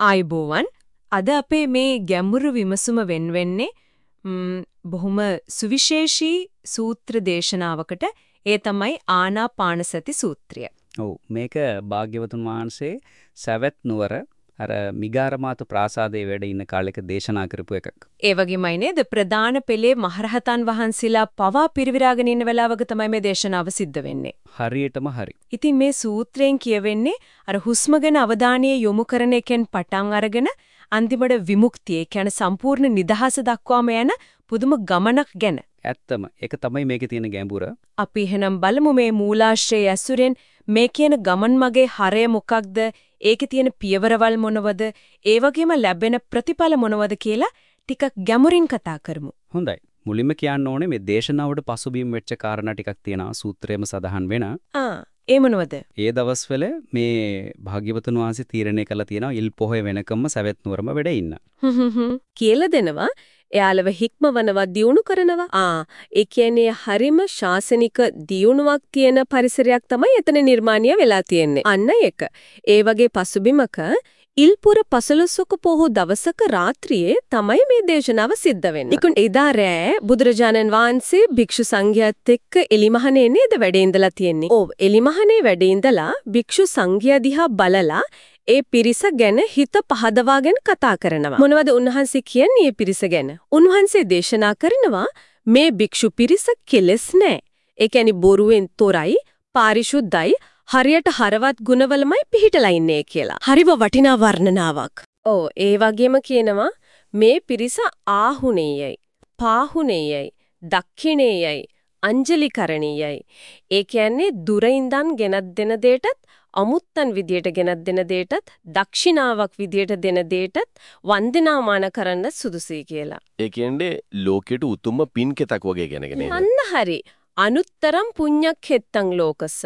ආයිබෝවන්. අද අපේ මේ ගැඹුරු විමසුම වෙන්වෙන්නේ බොහොම සුවිශේෂී සූත්‍ර දේශනාවකට. ඒ තමයි ආනාපානසති සූත්‍රය. ඔව්. මේක භාග්‍යවතුන් වහන්සේ සවැත් නුවර අර මිගාරමාතු ප්‍රාසාදයේ වැඩ ඉන්න කාලෙක දේශනා කරපු එකක්. ඒ වගේමයි නේද ප්‍රධාන පෙළේ මහරහතන් වහන්සේලා පවා පිරිවිරාගෙන ඉන්න වෙලාවක තමයි මේ දේශනාව සිද්ධ වෙන්නේ. හරියටම හරි. ඉතින් මේ සූත්‍රයෙන් කියවෙන්නේ අර හුස්ම ගැන අවධානය යොමු කරන එකෙන් පටන් අරගෙන අන්තිමට විමුක්තිය කියන්නේ සම්පූර්ණ නිදහස දක්වාම යන පුදුම ගමනක් ගැන. ඇත්තම ඒක තමයි මේකේ තියෙන ගැඹුර. අපි එහෙනම් බලමු මේ මූලාශ්‍රයේ ඇසුරෙන් මේ කියන ගමන් මගේ හරය මොකක්ද? ඒකේ තියෙන පියවරවල් මොනවද? ඒ වගේම ලැබෙන ප්‍රතිඵල මොනවද කියලා ටිකක් ගැඹුරින් කතා කරමු. හොඳයි. මුලින්ම කියන්න ඕනේ මේ දේශනාවට පසුබිම් වෙච්ච කාරණා ටිකක් තියෙනවා සූත්‍රයේම සඳහන් වෙන. ආ ඒ මොනවද? ඒ දවස්වල මේ භාග්‍යවතුන් වහන්සේ තීරණය කළා තියෙනවා ඉල් පොහොය වෙනකම්ම සවැත් නුවරම වැඩ ඉන්න. කියලා දෙනවා එයාලව හික්මවනවා දියුණු කරනවා. ආ ඒ කියන්නේ හරිම ශාසනික දියුණුවක් තියෙන පරිසරයක් තමයි එතන නිර්මාණය වෙලා තියෙන්නේ. අන්න ඒක. ඒ වගේ පසුබිමක ඉල්පුර පසළොස්වක පොහොව දවසක රාත්‍රියේ තමයි මේ දේශනාව සිද්ධ වෙන්නේ. ඉක්ුන් එදා රෑ බුදුරජාණන් වහන්සේ භික්ෂු සංඝයාත් එක්ක එලිමහනේ නේද වැඩ ඉඳලා තියෙන්නේ. ඔව් එලිමහනේ වැඩ ඉඳලා භික්ෂු සංඝයා දිහා බලලා ඒ පිරිස ගැන හිත පහදවාගෙන කතා කරනවා. මොනවද උන්වහන්සේ කියන්නේ මේ පිරිස ගැන? උන්වහන්සේ දේශනා කරනවා මේ භික්ෂු පිරිස කෙලස් නැහැ. ඒ කියන්නේ බොරුවෙන් තොරයි, පාරිශුද්ධයි, හරියට හරවත් ගුණවලමයි පිහිටලා ඉන්නේ කියලා. හරිව වටිනා වර්ණනාවක්. ඔව් ඒ වගේම කියනවා මේ පිරිස ආහුණේයයි, පාහුණේයයි, දක්ඛිණේයයි, අංජලිකරණීයයි. ඒ කියන්නේ දුර ඉඳන් ගෙනත් දෙන දෙයටත් අමුත්තන් විදියට ගෙනත් දෙන දෙයටත් දක්ෂිනාවක් විදියට දෙන දෙයටත් වන්දනාමාන කරන්න සුදුසුයි කියලා. ඒ කියන්නේ ලෝකෙට උතුම්ම පින් කෙතක් වගේ ගැනගෙන අන්න හරි. අනුත්තරම් පුඤ්ඤක් හෙත්තං ලෝකස්ස.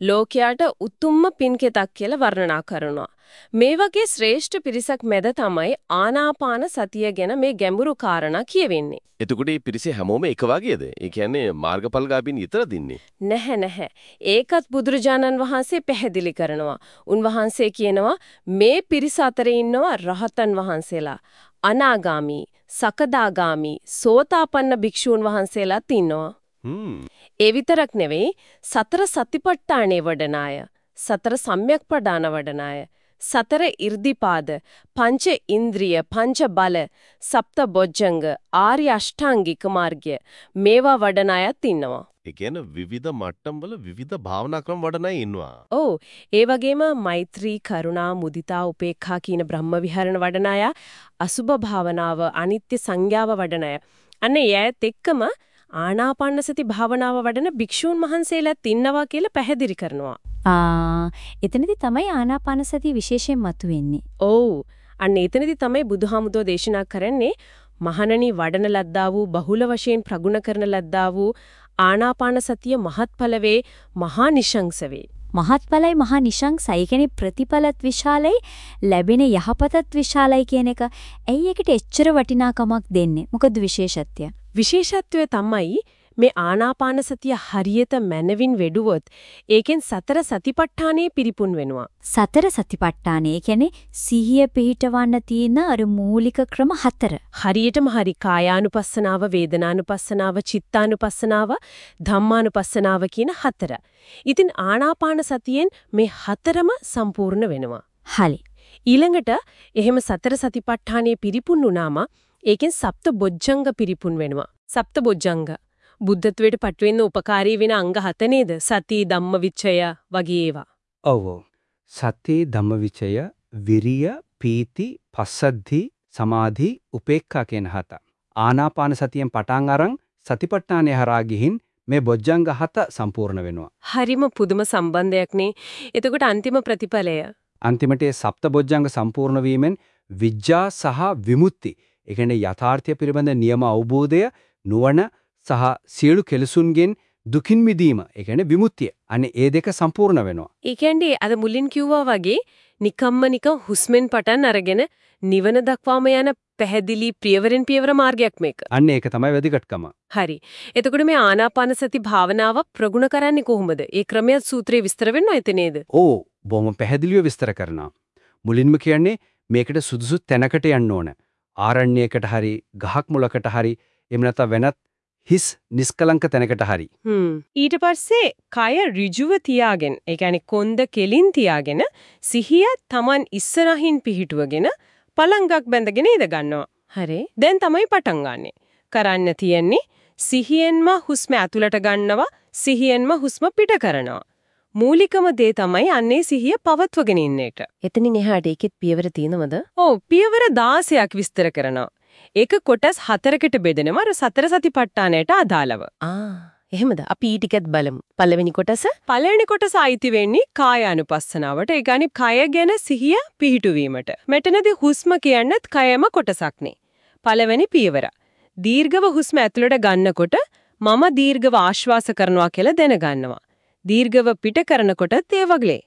ලෝකයට උතුම්ම පින්කෙතක් කියලා වර්ණනා කරනවා. මේ වගේ ශ්‍රේෂ්ඨ පිරිසක් මැද තමයි ආනාපාන සතිය ගැන මේ ගැඹුරු කාරණා කියවෙන්නේ. එතකොට මේ පිරිසේ හැමෝම එක වගේද? ඒ කියන්නේ මාර්ගඵලගාමින් විතර දින්නේ. නැහැ නැහැ. ඒකත් බුදුරජාණන් වහන්සේ පැහැදිලි කරනවා. උන්වහන්සේ කියනවා මේ පිරිස අතරේ ඉන්නවා රහතන් වහන්සේලා. අනාගාමි, සකදාගාමි, සෝතාපන්න භික්ෂූන් වහන්සේලාත් ඉන්නවා. ඒ විතරක් නෙවෙයි සතර සතිපට්ඨානේ වඩන අය, සතර සම්‍යක් ප්‍රදාන වඩන අය, සතර 이르දිපාද, පංච ඉන්ද්‍රිය, පංච බල, සප්ත බොජ්ජංග, ආර්ය අෂ්ටාංගික මාර්ගය මේවා වඩන අයත් ඉන්නවා. ඒ කියන්නේ විවිධ මට්ටම් වල විවිධ භාවනා ක්‍රම වඩන අය ඉන්නවා. ඔව් ඒ වගේම මෛත්‍රී කරුණා මුදිතා උපේක්ඛා කියන බ්‍රහ්ම විහරණ වඩන අය අසුභ භාවනාව අනිත්‍ය සංඥාව වඩන අය අන්න ඒත් එක්කම ආනාපාන සති භාවනාව වඩන භික්ෂූන් වහන්සේලාත් ඉන්නවා කියලා පැහැදිලි කරනවා. ආ එතනදී තමයි ආනාපාන සතිය විශේෂයෙන් මතුවෙන්නේ. ඔව්. අන්න එතනදී තමයි බුදුහාමුදුරෝ දේශනා කරන්නේ මහණනි වඩන ලද්දා වූ බහුල වශයෙන් ප්‍රගුණ කරන ලද්දා වූ ආනාපාන සතිය මහත්ඵල වේ මහා නිශංස වේ. මහත්ඵලයි මහා නිශංසයි කියන්නේ ප්‍රතිඵලත් විශාලයි ලැබෙන යහපතත් විශාලයි කියන එක. ඇයි ඒකට එච්චර වටිනාකමක් දෙන්නේ? මොකද විශේෂත්වය? විශේෂත්වය තමයි මේ ආනාපාන සතිය හරියට මනවින් වෙඩුවොත් ඒකෙන් සතර සතිපට්ඨානයේ පිරිපුන් වෙනවා. සතර සතිපට්ඨානය කියන්නේ සිහිය පිහිටවන්න තියෙන අර මූලික ක්‍රම හතර. හරියටම හරි කායානුපස්සනාව, වේදනානුපස්සනාව, චිත්තානුපස්සනාව, ධම්මානුපස්සනාව කියන හතර. ඉතින් ආනාපාන සතියෙන් මේ හතරම සම්පූර්ණ වෙනවා. හරි. ඊළඟට එහෙම සතර සතිපට්ඨානයේ පිරිපුන් වුණාම ඒකෙන් සප්ත බොජ්ජංග පිරිපුන් වෙනවා. සප්ත බොජ්ජංග බුද්ධත්වයට පටවෙන්න උපකාරී වෙන අංග හත නේද? සති ධම්මවිචය වගේ ඒවා. ඔව්. සති ධම්මවිචය, විරිය, පීති, පස්සද්ධි, සමාධි, උපේක්ඛා කියන හත. ආනාපාන සතියෙන් පටන් අරන් සතිපට්ඨානය හරහා ගිහින් මේ බොජ්ජංග හත සම්පූර්ණ වෙනවා. හරිම පුදුම සම්බන්ධයක් නේ. එතකොට අන්තිම ප්‍රතිඵලය. අන්තිමට සප්ත බොජ්ජංග සම්පූර්ණ වීමෙන් විඥා සහ විමුක්ති ඒ කියන්නේ යථාර්ථය පිළිබඳ නියම අවබෝධය නුවණ සහ සියලු කෙලසුන්ගෙන් දුකින් මිදීම ඒ කියන්නේ විමුක්තිය. අනේ ඒ දෙක සම්පූර්ණ වෙනවා. ඒ කියන්නේ අද මුලින් කිව්වා වගේ නිකම්ම නිකම් හුස්මෙන් පටන් අරගෙන නිවන දක්වාම යන පැහැදිලි පියවරෙන් පියවර මාර්ගයක් මේක. අන්න ඒක තමයි වැදගත්කම. හරි. එතකොට මේ ආනාපාන සති භාවනාව ප්‍රගුණ කරන්නේ කොහොමද? ඒ ක්‍රමයක් සූත්‍රයේ විස්තර වෙන්නව ඇති නේද? ඕ බොහොම පැහැදිලිව විස්තර කරනවා. මුලින්ම කියන්නේ මේකට සුදුසු තැනකට යන්න ඕන. ආරණ්‍යයකට හරි ගහක් මුලකට හරි එහෙම නැත්නම් වෙනත් හිස් නිස්කලංක තැනකට හරි. ඊට පස්සේ කය ඍජුව තියාගෙන ඒ කියන්නේ කොන්ද කෙලින් තියාගෙන සිහිය Taman ඉස්සරහින් පිහිටුවගෙන පළංගක් බැඳගෙන ඉඳ ගන්නවා. හරි. දැන් තමයි පටන් ගන්නෙ. කරන්න තියෙන්නේ සිහියෙන්ම හුස්ම ඇතුළට ගන්නවා සිහියෙන්ම හුස්ම පිට කරනවා. මූලිකම දේ තමයි අන්නේ සිහිය පවත්වගෙන ඉන්න එක. එතනින් එහාට ඒකෙත් පියවර තියෙනවද? ඔව් පියවර 16ක් විස්තර කරනවා. ඒක කොටස් හතරකට බෙදෙනවා අර සතර සතිපට්ඨානයට අදාළව. ආ එහෙමද? අපි ඊ ටිකත් බලමු. පළවෙනි කොටස පළවෙනි කොටස අයිති වෙන්නේ කායානුපස්සනාවට. ඒ කියන්නේ කය ගැන සිහිය පිහිටුවීමට. මෙතනදී හුස්ම කියන්නත් කයම කොටසක්නේ. පළවෙනි පියවර. දීර්ඝව හුස්ම ඇතුළට ගන්නකොට මම දීර්ඝව ආශ්වාස කරනවා කියලා දැනගන්නවා. දීර්ඝව පිට කරනකොටත් ඒ වගේ.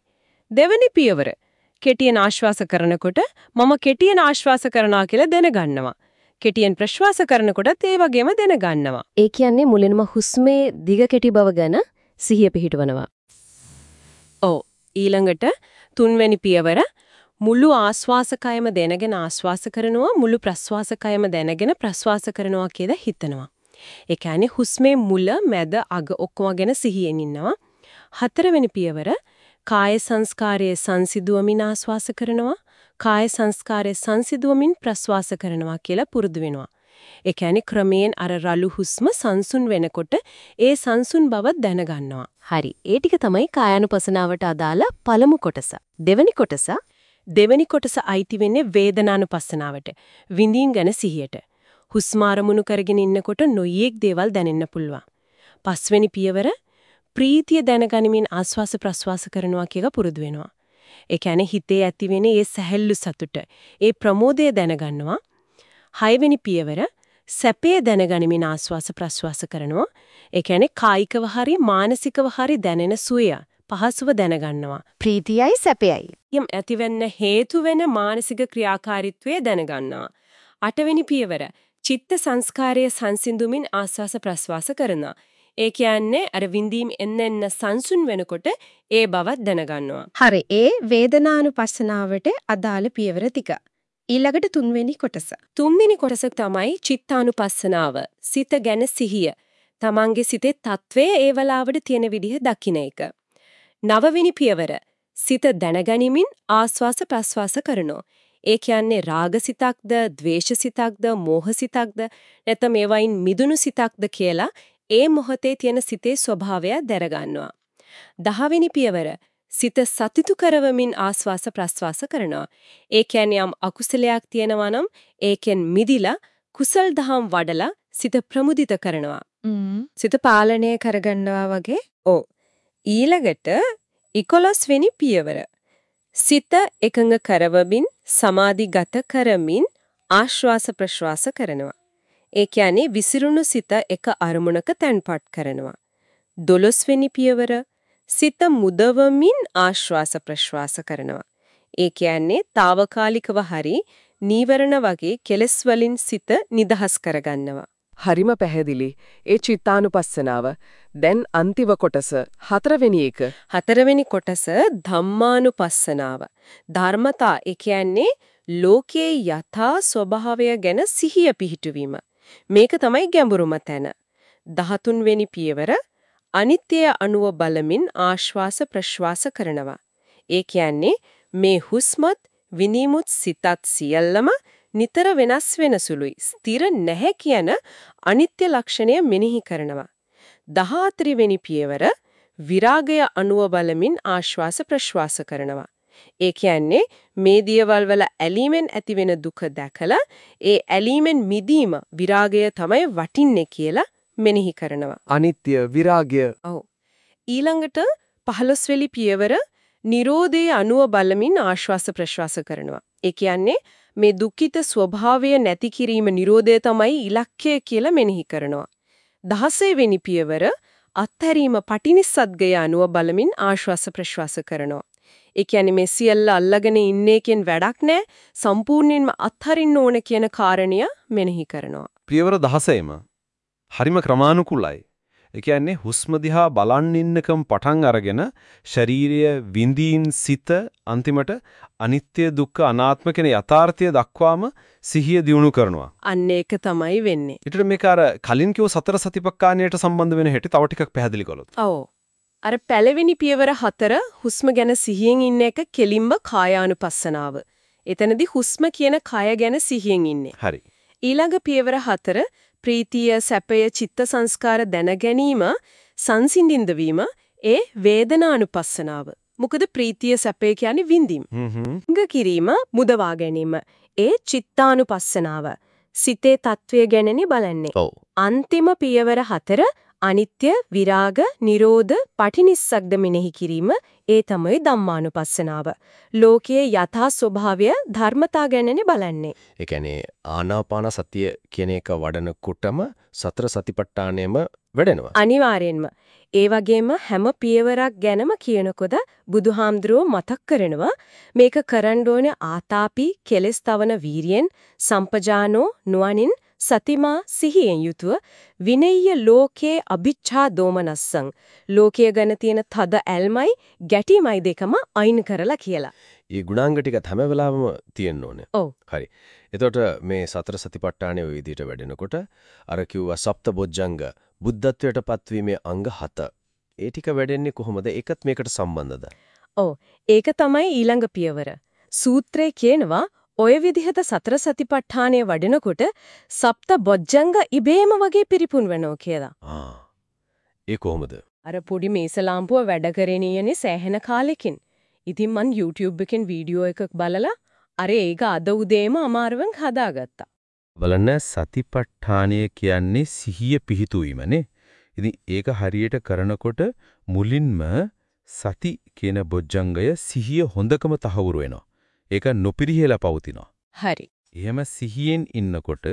දෙවෙනි පියවර. කෙටියෙන් ආශ්වාස කරනකොට මම කෙටියෙන් ආශ්වාස කරනවා කියලා දැනගන්නවා. කෙටියෙන් ප්‍රශ්වාස කරනකොටත් ඒ වගේම දැනගන්නවා. ඒ කියන්නේ මුලින්ම හුස්මේ දිග කෙටි බව ගැන සිහිය පිහිටවනවා. ඔව් ඊළඟට තුන්වෙනි පියවර මුළු ආශ්වාසකයම දැනගෙන ආශ්වාස කරනවා මුළු ප්‍රශ්වාසකයම දැනගෙන ප්‍රශ්වාස කරනවා කියලා හිතනවා. ඒ කියන්නේ හුස්මේ මුල මැද අග ඔක්කොම ගැන සිහියෙන් ඉන්නවා. හතරවෙනි පියවර කාය සංස්කාරයේ සංසිදුවමින් ආශ්වාස කරනවා කාය සංස්කාරයේ සංසිදුවමින් ප්‍රශ්වාස කරනවා කියලා පුරුදු වෙනවා. ඒ කියන්නේ ක්‍රමයෙන් අර රළු හුස්ම සංසුන් වෙනකොට ඒ සංසුන් බව දැනගන්නවා. හරි. ඒ ටික තමයි කායानुපසනාවට අදාළ පළමු කොටස. දෙවෙනි කොටස දෙවෙනි කොටස අයිති වෙන්නේ වේදනානුපස්සනාවට. විඳින් ගැන සිහියට. හුස්ම අරමුණු කරගෙන ඉන්නකොට නොයෙක් දේවල් දැනෙන්න පුළුවන්. පස්වෙනි පියවර ප්‍රීතිය දැනගනිමින් ආස්වාස ප්‍රස්වාස කරනවා කියලා පුරුදු වෙනවා. ඒ කියන්නේ හිතේ ඇතිවෙන ඒ සැහැල්ලු සතුට, ඒ ප්‍රමෝදය දැනගන්නවා. හයවෙනි පියවර සැපේ දැනගනිමින් ආස්වාස ප්‍රස්වාස කරනවා. ඒ කියන්නේ කායිකව හරි මානසිකව හරි දැනෙන සුවය පහසුව දැනගන්නවා. ප්‍රීතියයි සැපයයි. යම් ඇතිවෙන්න හේතු වෙන මානසික ක්‍රියාකාරීත්වය දැනගන්නවා. අටවෙනි පියවර චිත්ත සංස්කාරයේ සංසිඳුමින් ආස්වාස ප්‍රස්වාස කරනවා. ඒ කියන්නේ අර විඳීම් එන්න එන්න සංසුන් වෙනකොට ඒ බව දැනගන්නවා. හරි ඒ වේදනානුපස්සනාවට අදාළ පියවර ටික. ඊළඟට තුන්වෙනි කොටස. තුන්වෙනි කොටස තමයි චිත්තානුපස්සනාව. සිත ගැන සිහිය. තමන්ගේ සිතේ తත්වය ඒ වෙලාවට තියෙන විදිහ දකින්න එක. නවවෙනි පියවර සිත දැනගනිමින් ආස්වාස ප්‍රස්වාස කරනවා. ඒ කියන්නේ රාගසිතක්ද, ද්වේෂසිතක්ද, මෝහසිතක්ද නැත්නම් ඒවයින් මිදුණු සිතක්ද කියලා ඒ මොහොතේ තියෙන සිතේ ස්වභාවය දැනගන්නවා. දහවෙනි පියවර සිත සතිතු කරවමින් ආස්වාස ප්‍රස්වාස කරනවා. ඒ කියන්නේ යම් අකුසලයක් තියෙනවා නම් ඒකෙන් මිදිලා කුසල් දහම් වඩලා සිත ප්‍රමුදිත කරනවා. සිත පාලනය කරගන්නවා වගේ. ඔව්. ඊළඟට 11 වෙනි පියවර. සිත එකඟ කරවමින් සමාධිගත කරමින් ආශ්වාස ප්‍රශ්වාස කරනවා. ඒ කියන්නේ විසිරුණු සිත එක අරමුණක තැන්පත් කරනවා. 12 වෙනි පියවර සිත මුදවමින් ආශ්වාස ප්‍රශ්වාස කරනවා. ඒ කියන්නේ తాවකාලිකව හරි නීවරණ වගේ කෙලස් වලින් සිත නිදහස් කරගන්නවා. හරිම පැහැදිලි. ඒ චිත්තානුපස්සනාව. දැන් අන්තිම කොටස හතරවෙනි එක. හතරවෙනි කොටස ධම්මානුපස්සනාව. ධර්මතා ඒ කියන්නේ ලෝකයේ යථා ස්වභාවය ගැන සිහිය පිහිටුවීම. මේක තමයි ගැඹුරුම තැන. 13 වෙනි පියවර අනිත්‍ය අණුව බලමින් ආශ්වාස ප්‍රශ්වාස කරනවා. ඒ කියන්නේ මේ හුස්මත් විනීමුත් සිතත් සියල්ලම නිතර වෙනස් වෙන සුළුයි. ස්ථිර නැහැ කියන අනිත්‍ය ලක්ෂණය මෙනෙහි කරනවා. 14 වෙනි පියවර විරාගය අණුව බලමින් ආශ්වාස ප්‍රශ්වාස කරනවා. ඒ කියන්නේ මේ දියවල් වල ඇලීමෙන් ඇතිවෙන දුක දැකලා ඒ ඇලීමෙන් මිදීම විරාගය තමයි වටින්නේ කියලා මෙනෙහි කරනවා. අනිත්‍ය විරාගය ඊළඟට 15 වෙනි පියවර Nirodhe අණුව බලමින් ආශ්වාස ප්‍රශ්වාස කරනවා. ඒ කියන්නේ මේ දුක්ඛිත ස්වභාවය නැති කිරීම Nirodhe තමයි ඉලක්කය කියලා මෙනෙහි කරනවා. 16 වෙනි පියවර අත්හැරීම පටිනිස්සද්ගය අණුව බලමින් ආශ්වාස ප්‍රශ්වාස කරනවා. ඒ කියන්නේ මේ සියල්ල අල්ලගෙන ඉන්නේකින් වැඩක් නැහැ. සම්පූර්ණයෙන්ම අත්හරින්න ඕන කියන කාරණිය මෙනෙහි කරනවා. පියවර 16ම හරිම ක්‍රමානුකූලයි. ඒ කියන්නේ හුස්ම දිහා බලන් ඉන්නකම් පටන් අරගෙන ශරීරය විඳින් සිත අන්තිමට අනිත්‍ය දුක්ඛ අනාත්ම කියන යථාර්ථය දක්වාම සිහිය දියුණු කරනවා. අන්න ඒක තමයි වෙන්නේ. ඊට මේක අර කලින් කිව්ව සතර සතිපට්ඨානයට සම්බන්ධ වෙන හැටි තව ටිකක් පැහැදිලි කළොත්. ඔව්. අර පළවෙනි පියවර හතර හුස්ම ගැන සිහියෙන් ඉන්න එක කෙලින්ම කායානුපස්සනාව. එතනදී හුස්ම කියන කය ගැන සිහියෙන් ඉන්නේ. හරි. ඊළඟ පියවර හතර ප්‍රීතිය සැපය චිත්ත සංස්කාර දැන ගැනීම සංසිඳින්ද වීම ඒ වේදනානුපස්සනාව. මොකද ප්‍රීතිය සැපය කියන්නේ විඳීම්. හ්ම් හ්ම්. ග කිරීම මුදවා ගැනීම ඒ චිත්තානුපස්සනාව. සිතේ తත්වය ගැනනේ බලන්නේ. ඔව්. අන්තිම පියවර හතර අනිත්‍ය විරාග නිරෝධ පටිනිස්සග්ද මෙනෙහි කිරීම ඒ තමයි ධම්මානුපස්සනාව. ලෝකයේ යථා ස්වභාවය ධර්මතා ගැනනේ බලන්නේ. ඒ කියන්නේ ආනාපාන සතිය කියන එක වඩනකොටම සතර සතිපට්ඨානයම වැඩෙනවා. අනිවාර්යෙන්ම. ඒ වගේම හැම පියවරක් ගැනම කියනකොට බුදුහාමුදුරුවෝ මතක් කරනවා මේක කරන්න ඕනේ ආතාපි කෙලස් තවන වීරියෙන් සම්පජානෝ නුවණින් සතිමා සිහියෙන් යුතුව විනෙය්‍ය ලෝකේ අභිච්ඡා දෝමනස්සං ලෝකයේ ගැන තියෙන තද ඇල්මයි ගැටීමයි දෙකම අයින් කරලා කියලා. මේ ගුණාංග ටික හැම වෙලාවෙම තියෙන්න ඕනේ. ඔව්. හරි. එතකොට මේ සතර සතිපට්ඨානය ওই විදිහට වැඩෙනකොට අර කිව්වා සප්තබොජ්ජංග බුද්ධත්වයට පත්වීමේ අංග 7. ඒ ටික වැඩෙන්නේ කොහොමද? ඒකත් මේකට සම්බන්ධද? ඔව්. ඒක තමයි ඊළඟ පියවර. සූත්‍රයේ කියනවා ඔය විදිහට සතර සතිපට්ඨානය වඩනකොට සප්ත බොජ්ජංග ඉබේම වගේ පිරිපුන් වෙනවා කියලා. ආ. ඒ කොහොමද? අර පොඩි මේස ලාම්පුව වැඩ කරේනියනේ සෑහෙන කාලෙකින්. ඉතින් මං YouTube එකෙන් වීඩියෝ එකක් බලලා අර ඒක අද උදේම අමාරුවෙන් හදාගත්තා. බලන්න සතිපට්ඨානය කියන්නේ සිහිය පිහිටුවීමනේ. ඉතින් ඒක හරියට කරනකොට මුලින්ම සති කියන බොජ්ජංගය සිහිය හොඳකම තහවුරු වෙනවා. ඒක නොපිරිහෙලා පවතිනවා. හරි. එහෙම සිහියෙන් ඉන්නකොට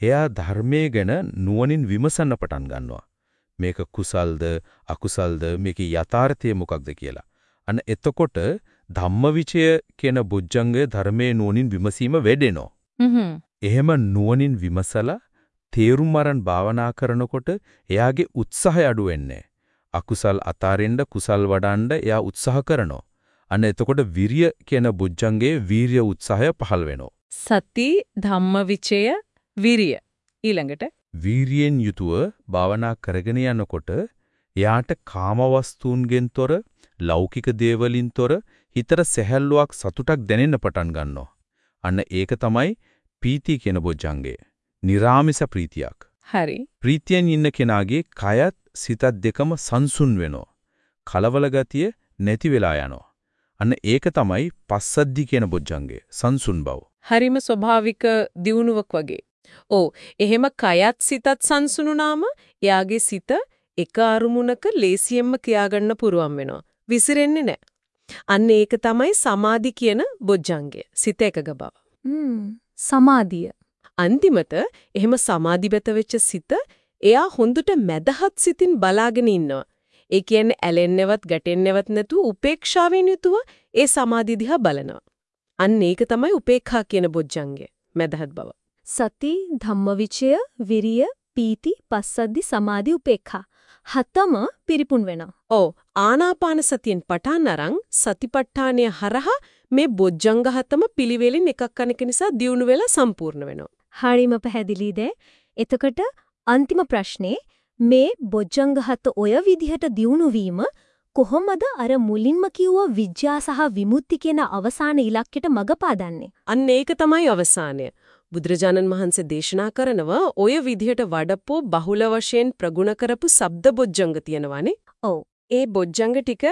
එයා ධර්මයේ ගැන නුවණින් විමසන්න පටන් ගන්නවා. මේක කුසල්ද අකුසල්ද මේකේ යථාර්ථය මොකක්ද කියලා. අන්න එතකොට ධම්මවිචය කියන බොජ්ජංගය ධර්මයේ නුවණින් විමසීම වැඩෙනවා. හ්ම් එහෙම නුවණින් විමසලා තේරුම් අරන් භාවනා කරනකොට එයාගේ උත්සාහය අඩු වෙන්නේ. අකුසල් අතාරින්න කුසල් වඩන්න එයා උත්සාහ කරනවා. අන්න එතකොට විරිය කියන බුද්ධංගයේ වීරිය උත්සාහය පහළ වෙනවා. සති ධම්මවිචය විරිය. ඊළඟට වීරියෙන් යුතුව භාවනා කරගෙන යනකොට එයාට කාමවස්තුන්ගෙන් තොර ලෞකික දේවලින් තොර හිතට සැහැල්ලුවක් සතුටක් දැනෙන්න පටන් ගන්නවා. අන්න ඒක තමයි පීති කියන බොජ්ජංගය. निराமிස ප්‍රීතියක්. හරි. ප්‍රීතියෙන් ඉන්න කෙනාගේ කයත් සිතත් දෙකම සංසුන් වෙනවා. කලවල ගතිය නැති වෙලා යනවා. අන්න ඒක තමයි පස්සද්ධි කියන බොජ්ජංගය. සංසුන් බව. හරිම ස්වභාවික දියුණුවක් වගේ. ඔව් එහෙම කයත් සිතත් සංසුණුනාම එයාගේ සිත එක අරමුණක ලේසියෙන්ම කියාගන්න පුරුවන් වෙනවා. විසිරෙන්නේ නැහැ. අන්න ඒක තමයි සමාධි කියන බොජ්ජංගය. සිත එකග බව. හ්ම් සමාධිය අන්තිමට එහෙම සමාධිගත වෙච්ච සිත එයා හොඳට මැදහත් සිතින් බලාගෙන ඉන්නවා. ඒ කියන්නේ ඇලෙන්නවත් ගැටෙන්නවත් නැතුව උපේක්ෂාවෙන් යුතුව ඒ සමාධි දිහා බලනවා. අන්න ඒක තමයි උපේක්ඛා කියන බොජ්ජංගය. මැදහත් බව. සති ධම්මවිචය විරිය පීති පස්සද්ධි සමාධි උපේක්ඛා හතම පිරිපුන් වෙනවා ඔව් ආනාපාන සතියෙන් පටන් අරන් සතිපට්ඨානය හරහා මේ බොජ්ජංග හතම පිළිවෙලින් එකක් අනෙක නිසා දියුණු වෙලා සම්පූර්ණ වෙනවා. හරිම පැහැදිලිද එතකොට අන්තිම ප්‍රශ්නේ මේ බොජ්ජංග හත ඔය විදිහට දියුණු වීම කොහොමද අර මුලින්ම කිව්ව විද්‍යා සහ විමුක්ති කියන අවසාන ඉලක්කයට මඟ පාදන්නේ අන්න ඒක තමයි අවසානය. බුදුරජාණන් වහන්සේ දේශනා කරනවා ඔය විදිහට වඩපෝ බහුල වශයෙන් ප්‍රගුණ කරපු ශබ්ද බොජ්ජංග තියෙනවානේ. ඔව් ඒ බොජ්ජංග ටික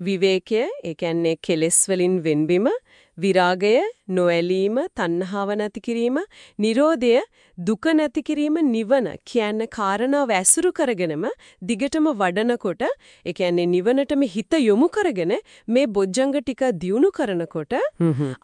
විවේකය, ඒ කියන්නේ කෙලෙස් වලින් වෙන්වීම, විරාගය, නොඇලීම, තණ්හාව නැති කිරීම, නිරෝධය, දුක නැති කිරීම, නිවන කියන කාරණාව ඇසුරු කරගෙනම දිගටම වඩනකොට, ඒ කියන්නේ නිවනටම හිත යොමු කරගෙන මේ බොජ්ජංග ටික දියුණු කරනකොට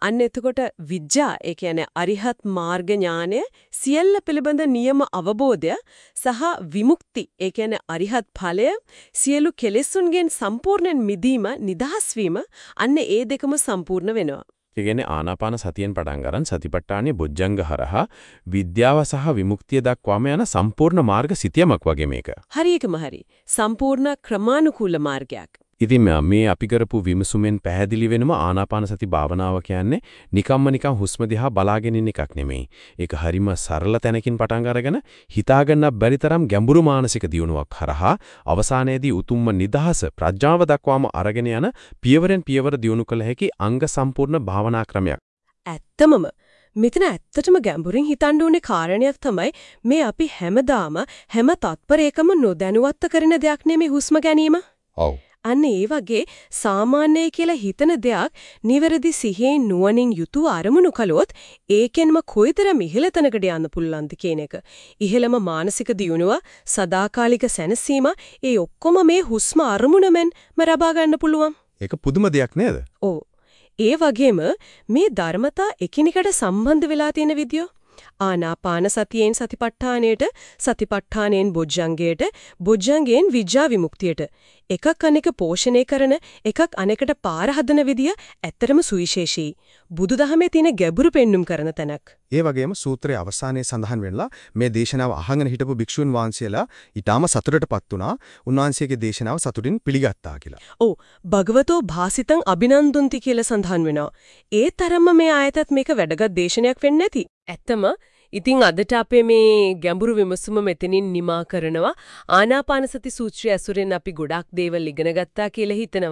අන්න එතකොට විඥා ඒ කියන්නේ අරිහත් මාර්ග ඥානය සියල්ල පිළිබඳ නියම අවබෝධය සහ විමුක්ති ඒ කියන්නේ අරිහත් ඵලය සියලු කෙලෙසුන්ගෙන් සම්පූර්ණයෙන් මිදීම නිදහස් වීම අන්න ඒ දෙකම සම්පූර්ණ වෙනවා කියන්නේ ආනාපාන සතියෙන් පටන් ගන්න සතිපට්ඨානයේ බොජ්ජංග හරහා විද්‍යාව සහ විමුක්තිය දක්වාම යන සම්පූර්ණ මාර්ග සිතියමක් වගේ මේක. හරියකම හරි. සම්පූර්ණ ක්‍රමානුකූල මාර්ගයක්. ඉතින් මේ අපි කරපු විමසුමෙන් පැහැදිලි වෙනම ආනාපාන සති භාවනාව කියන්නේ නිකම්ම නිකම් හුස්ම දිහා බලාගෙන ඉන්න එකක් නෙමෙයි. ඒක හරිම සරල තැනකින් පටන් අරගෙන හිතාගන්න බැරි තරම් ගැඹුරු මානසික දියුණුවක් හරහා අවසානයේදී උතුම්ම නිදහස ප්‍රඥාව දක්වාම අරගෙන යන පියවරෙන් පියවර දියුණු කළ හැකි අංග සම්පූර්ණ භාවනා ක්‍රමයක්. ඇත්තමම මෙතන ඇත්තටම ගැඹුරින් හිතන්න ඕනේ කාරණයක් තමයි මේ අපි හැමදාම හැම තත්පරයකම නොදැනුවත්ව කරන දෙයක් නෙමේ හුස්ම ගැනීම. ඔව්. අන්න ඒ වගේ සාමාන්‍යයි කියලා හිතන දෙයක් නිවැරදි සිහියෙන් නුවණින් යුතුව අරමුණු කළොත් ඒකෙන්ම කොයිතරම් ඉහළ තැනකට යන්න පුළුවන්ද කියන එක. ඉහළම මානසික දියුණුව, සදාකාලික සැනසීම, ඒ ඔක්කොම මේ හුස්ම අරමුණෙන් මරබා ගන්න පුළුවන්. ඒක පුදුම දෙයක් නේද? ඔව්. ඒ වගේම මේ ධර්මතා එකිනෙකට සම්බන්ධ වෙලා තියෙන විදිය ආනාපාන සතියෙන් සතිපට්ඨානයට සතිපට්ඨානයෙන් බොජ්ජංගයට බොජ්ජංගයෙන් විඥා විමුක්තියට එකක් අනෙක පෝෂණය කරන එකක් අනෙකට පාර හදන විදිය ඇත්තරම සුවිශේෂී බුදුදහමේ තියෙන ගැඹුරු පෙන්눔 කරන තැනක් ඒ වගේම සූත්‍රයේ අවසානයේ සඳහන් වෙනවා මේ දේශනාව අහගෙන හිටපු භික්ෂුන් වහන්සේලා ඊටාම සතුටටපත් වුණා උන්වහන්සේගේ දේශනාව සතුටින් පිළිගත්තා කියලා. ඔව් භගවතෝ භාසිතං අභිනන්දුන්ති කියලා සඳහන් වෙනවා. ඒ තරම්ම මේ ආයතත් මේක වැදගත් දේශනයක් වෙන්නේ නැති. ඇත්තම ඉතින් අදට අපේ මේ ගැඹුරු විමසුම මෙතනින් නිමා කරනවා. ආනාපානසති සූත්‍රය ඇසුරෙන් අපි ගොඩක් දේවල් ඉගෙන ගත්තා කියලා හිතනවා.